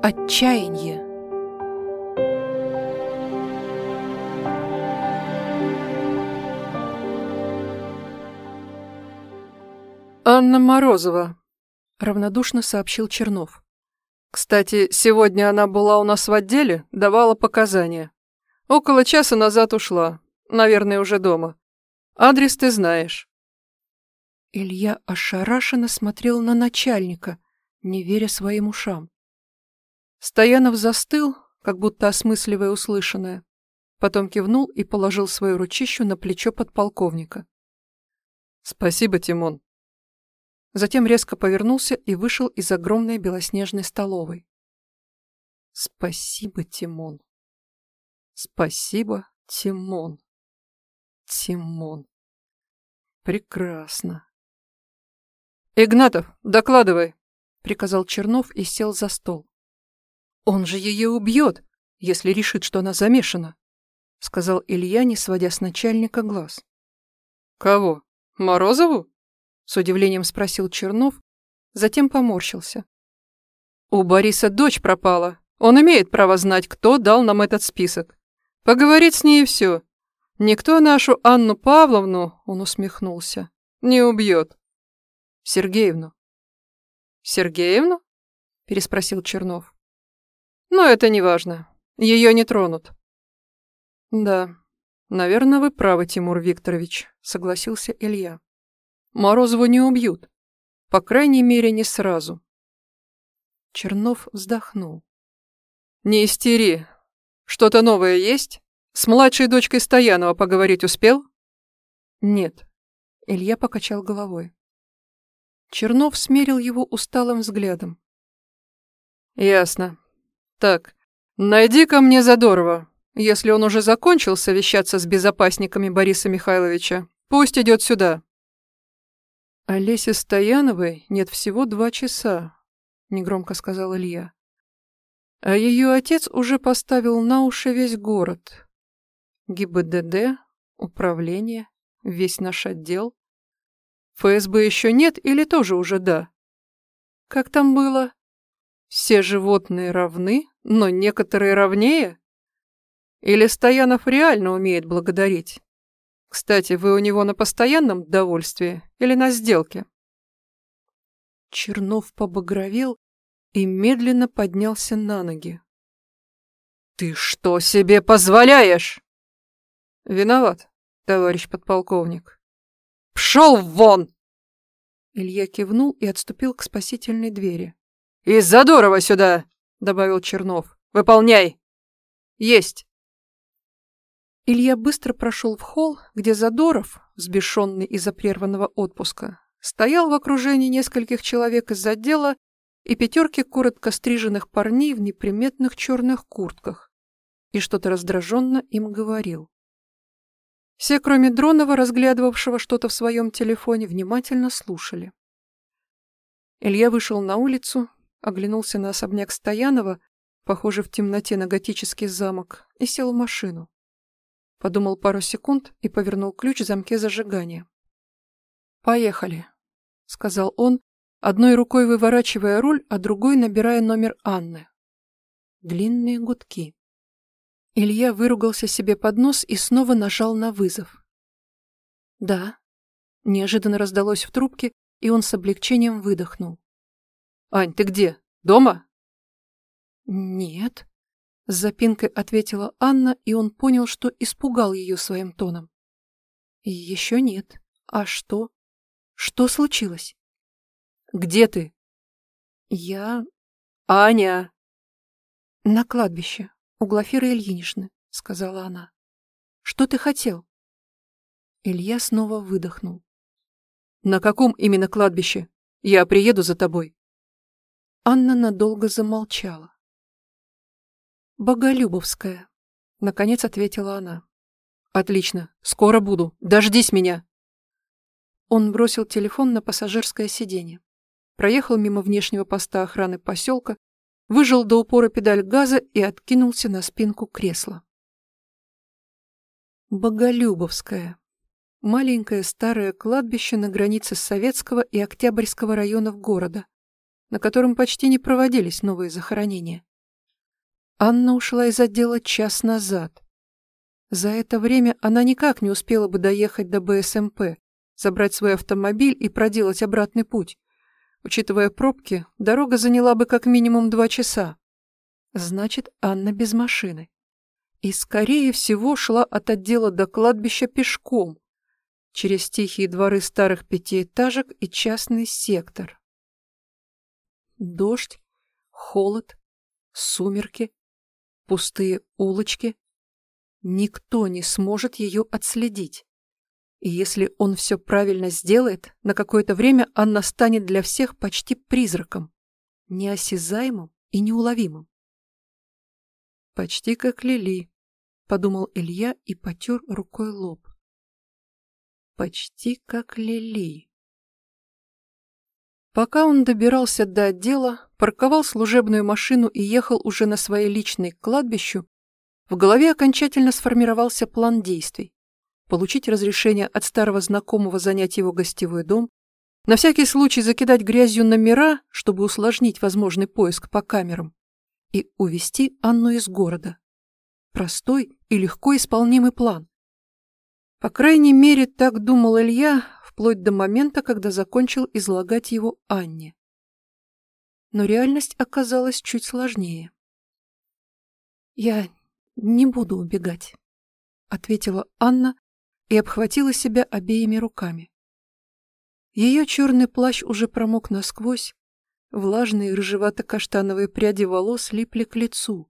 Отчаяние. «Анна Морозова», — равнодушно сообщил Чернов. «Кстати, сегодня она была у нас в отделе, давала показания. Около часа назад ушла. Наверное, уже дома. Адрес ты знаешь». Илья ошарашенно смотрел на начальника, не веря своим ушам. Стоянов застыл, как будто осмысливая услышанное. Потом кивнул и положил свою ручищу на плечо подполковника. «Спасибо, Тимон». Затем резко повернулся и вышел из огромной белоснежной столовой. «Спасибо, Тимон. Спасибо, Тимон. Тимон. Прекрасно». «Игнатов, докладывай», — приказал Чернов и сел за стол. «Он же ее убьет, если решит, что она замешана», — сказал Илья, не сводя с начальника глаз. «Кого? Морозову?» — с удивлением спросил Чернов, затем поморщился. «У Бориса дочь пропала. Он имеет право знать, кто дал нам этот список. Поговорить с ней и все. Никто нашу Анну Павловну, — он усмехнулся, — не убьет. Сергеевну». «Сергеевну?» — переспросил Чернов. Но это не важно. Ее не тронут. Да, наверное, вы правы, Тимур Викторович, согласился Илья. Морозову не убьют. По крайней мере, не сразу. Чернов вздохнул. Не истери. Что-то новое есть? С младшей дочкой Стоянова поговорить успел? Нет. Илья покачал головой. Чернов смерил его усталым взглядом. Ясно. Так, найди ко мне Задорова. Если он уже закончил совещаться с безопасниками Бориса Михайловича, пусть идет сюда. Олесе Стояновой нет всего два часа, негромко сказал Илья. А ее отец уже поставил на уши весь город. ГИБДД, управление, весь наш отдел. ФСБ еще нет или тоже уже да? Как там было? Все животные равны, но некоторые равнее? Или Стоянов реально умеет благодарить? Кстати, вы у него на постоянном довольстве или на сделке? Чернов побагровел и медленно поднялся на ноги. «Ты что себе позволяешь?» «Виноват, товарищ подполковник». «Пшел вон!» Илья кивнул и отступил к спасительной двери. «Из Задорова сюда!» — добавил Чернов. «Выполняй!» «Есть!» Илья быстро прошел в холл, где Задоров, сбешенный из-за прерванного отпуска, стоял в окружении нескольких человек из отдела и пятерки коротко стриженных парней в неприметных черных куртках и что-то раздраженно им говорил. Все, кроме Дронова, разглядывавшего что-то в своем телефоне, внимательно слушали. Илья вышел на улицу, оглянулся на особняк Стоянова, похожий в темноте на готический замок, и сел в машину. Подумал пару секунд и повернул ключ в замке зажигания. «Поехали», — сказал он, одной рукой выворачивая руль, а другой набирая номер Анны. Длинные гудки. Илья выругался себе под нос и снова нажал на вызов. «Да», — неожиданно раздалось в трубке, и он с облегчением выдохнул. «Ань, ты где? Дома?» «Нет», — с запинкой ответила Анна, и он понял, что испугал ее своим тоном. «Еще нет. А что? Что случилось?» «Где ты?» «Я...» «Аня!» «На кладбище, у Глафиры Ильиничны», — сказала она. «Что ты хотел?» Илья снова выдохнул. «На каком именно кладбище? Я приеду за тобой». Анна надолго замолчала. «Боголюбовская», — наконец ответила она. «Отлично, скоро буду. Дождись меня!» Он бросил телефон на пассажирское сиденье, проехал мимо внешнего поста охраны поселка, выжил до упора педаль газа и откинулся на спинку кресла. Боголюбовская. Маленькое старое кладбище на границе Советского и Октябрьского районов города, на котором почти не проводились новые захоронения. Анна ушла из отдела час назад. За это время она никак не успела бы доехать до БСМП, забрать свой автомобиль и проделать обратный путь. Учитывая пробки, дорога заняла бы как минимум два часа. Значит, Анна без машины. И, скорее всего, шла от отдела до кладбища пешком, через тихие дворы старых пятиэтажек и частный сектор. Дождь, холод, сумерки, пустые улочки. Никто не сможет ее отследить. И если он все правильно сделает, на какое-то время Анна станет для всех почти призраком, неосязаемым и неуловимым. «Почти как Лили», — подумал Илья и потер рукой лоб. «Почти как Лили». Пока он добирался до отдела, парковал служебную машину и ехал уже на своей личной к кладбищу, в голове окончательно сформировался план действий. Получить разрешение от старого знакомого занять его гостевой дом, на всякий случай закидать грязью номера, чтобы усложнить возможный поиск по камерам, и увести Анну из города. Простой и легко исполнимый план. По крайней мере, так думал Илья, вплоть до момента, когда закончил излагать его Анне. Но реальность оказалась чуть сложнее. «Я не буду убегать», — ответила Анна и обхватила себя обеими руками. Ее черный плащ уже промок насквозь, влажные рыжевато-каштановые пряди волос липли к лицу,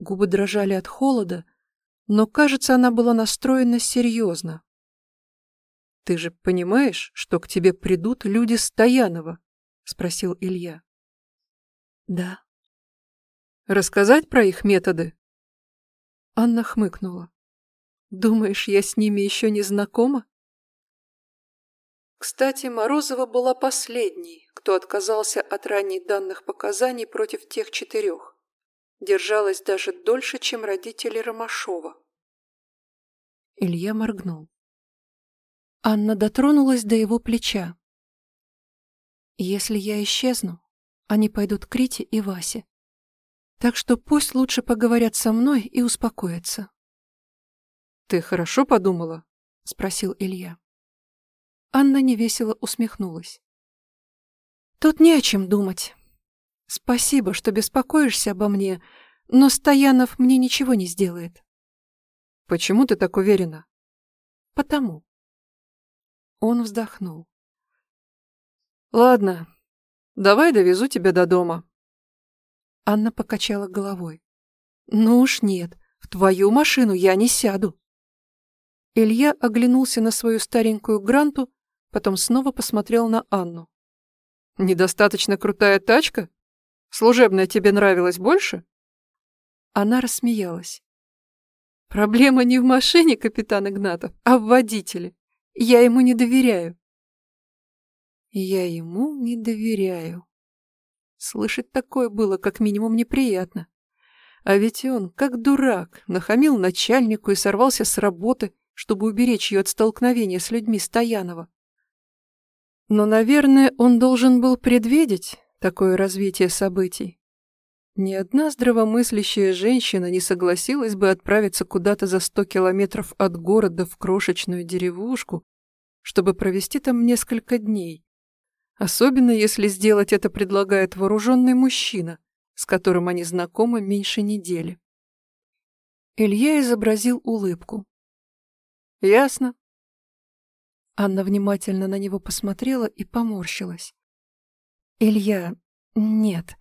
губы дрожали от холода, но, кажется, она была настроена серьезно. «Ты же понимаешь, что к тебе придут люди Стоянова?» — спросил Илья. «Да». «Рассказать про их методы?» Анна хмыкнула. «Думаешь, я с ними еще не знакома?» Кстати, Морозова была последней, кто отказался от ранних данных показаний против тех четырех. Держалась даже дольше, чем родители Ромашова. Илья моргнул. Анна дотронулась до его плеча. «Если я исчезну, они пойдут к Рите и Васе. Так что пусть лучше поговорят со мной и успокоятся». «Ты хорошо подумала?» — спросил Илья. Анна невесело усмехнулась. «Тут не о чем думать. Спасибо, что беспокоишься обо мне, но Стоянов мне ничего не сделает». «Почему ты так уверена?» «Потому. Он вздохнул. «Ладно, давай довезу тебя до дома». Анна покачала головой. «Ну уж нет, в твою машину я не сяду». Илья оглянулся на свою старенькую гранту, потом снова посмотрел на Анну. «Недостаточно крутая тачка? Служебная тебе нравилась больше?» Она рассмеялась. «Проблема не в машине, капитан Игнатов, а в водителе. Я ему не доверяю. Я ему не доверяю. Слышать такое было как минимум неприятно. А ведь он, как дурак, нахамил начальнику и сорвался с работы, чтобы уберечь ее от столкновения с людьми Стоянова. Но, наверное, он должен был предвидеть такое развитие событий. Ни одна здравомыслящая женщина не согласилась бы отправиться куда-то за сто километров от города в крошечную деревушку, чтобы провести там несколько дней. Особенно если сделать это предлагает вооруженный мужчина, с которым они знакомы меньше недели. Илья изобразил улыбку. «Ясно». Анна внимательно на него посмотрела и поморщилась. «Илья, нет».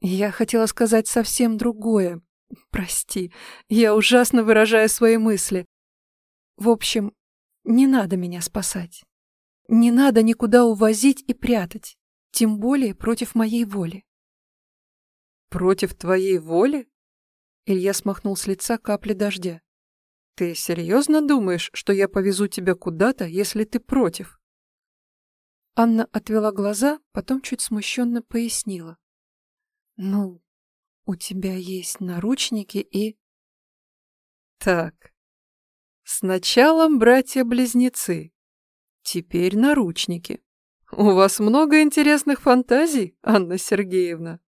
Я хотела сказать совсем другое. Прости, я ужасно выражаю свои мысли. В общем, не надо меня спасать. Не надо никуда увозить и прятать, тем более против моей воли. Против твоей воли? Илья смахнул с лица капли дождя. Ты серьезно думаешь, что я повезу тебя куда-то, если ты против? Анна отвела глаза, потом чуть смущенно пояснила. «Ну, у тебя есть наручники и...» «Так, сначала братья-близнецы, теперь наручники. У вас много интересных фантазий, Анна Сергеевна?»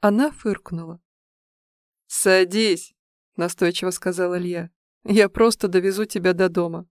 Она фыркнула. «Садись», — настойчиво сказал Илья. «Я просто довезу тебя до дома.